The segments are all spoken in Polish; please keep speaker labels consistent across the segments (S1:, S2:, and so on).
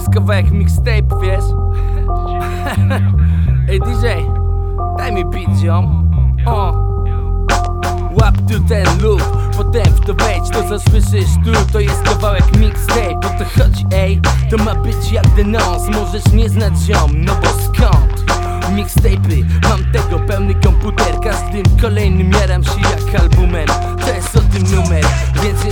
S1: jest kawałek mixtape, wiesz? Ej DJ, daj mi beat, O. Łap tu ten loop, potem w to wejdź To co słyszysz tu, to jest kawałek mixtape. O to chodzi, ej, to ma być jak denons Możesz nie znać ziom, no bo skąd? Mixtape'y, mam tego pełny komputer Każdym kolejnym jaram się jak albumem. To jest o tym numer, więc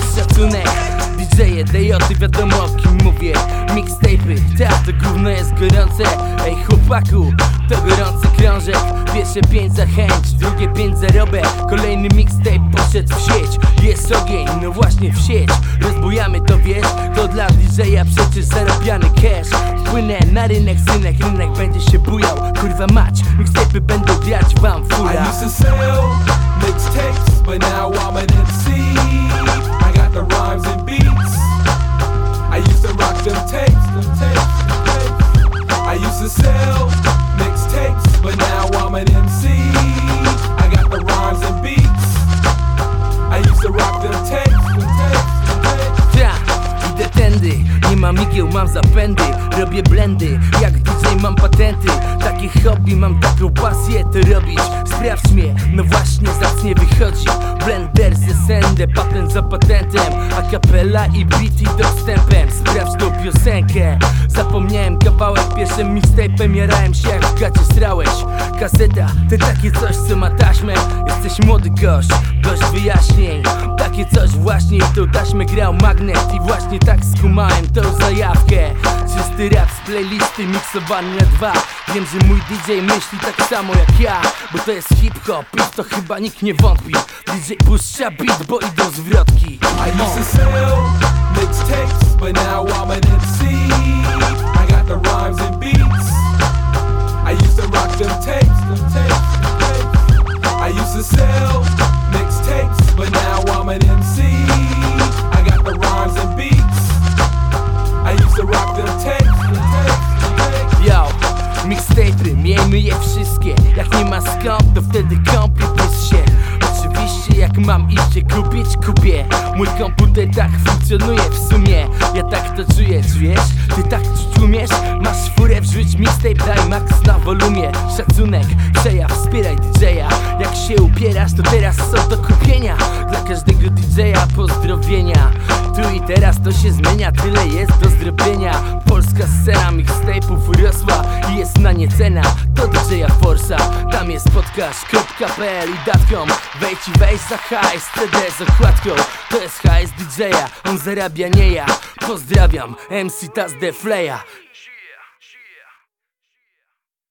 S1: Dejoty, wiadomo o kim mówię. Mixtape'y, teatr gówno jest gorące. Ej chłopaku, to gorący krążek. Pierwsze pięć za chęć, drugie pięć za robę Kolejny mixtape poszedł w sieć. Jest ogień, no właśnie w sieć. Rozbujamy to wiesz, to dla DJ-a przecież zarabiany cash. Wpłynę na rynek, synek, rynek będzie się bujał. Kurwa mać, mixtape'y będą grać wam
S2: I
S1: fura
S2: used to sell mixtapes, but now I'm an MC.
S1: Mam igieł, mam zapędy Robię blendy, jak DJ mam patenty Takie hobby, mam taką pasję to robić Sprawdź mnie, no właśnie zacnie wychodzi. Blender ze sendę, patent za patentem. A kapela i beat dostępem Sprawdź tą piosenkę Zapomniałem kawałek, pierwszym mixtape'em Jarałem się jak w gacie srałeś. Kaseta, to takie coś co ma taśmę. Jesteś młody gość, dość wyjaśnień. Takie coś właśnie tą taśmę grał magnet. I właśnie tak skumałem tą zajawkę. Czysty rap z playlisty miksowany na dwa. Wiem, że mój DJ myśli tak samo jak ja Bo to jest hip-hop i to chyba nikt nie wątpi. DJ puszcza beat, bo idą zwrotki.
S2: I used to sell mixtapes, but now I'm an MC.
S1: Miejmy je wszystkie. Jak nie ma skąd, to wtedy pies się. Oczywiście jak mam iść je kupić, kupię. Mój komputer tak funkcjonuje w sumie. Ja tak to czuję, czujesz? Ty tak czuć umiesz? Masz furę, wrzuć mixtape, daj max na wolumie. Szacunek, przejaw, wspieraj DJ-a Jak się upierasz, to teraz są do kupienia. Dla każdego DJ-a pozdrowienia. Tu i teraz to się zmienia, tyle jest do zrobienia. Polska scena mixtape'ów urosła i jest na nie cena To DJ-a Forsa, tam jest podcast.pl i datkom Wejdź i weź za hajs, CD z okładką. To jest hajs DJ-a, on zarabia nie ja. Pozdrawiam, MC Taz Defleja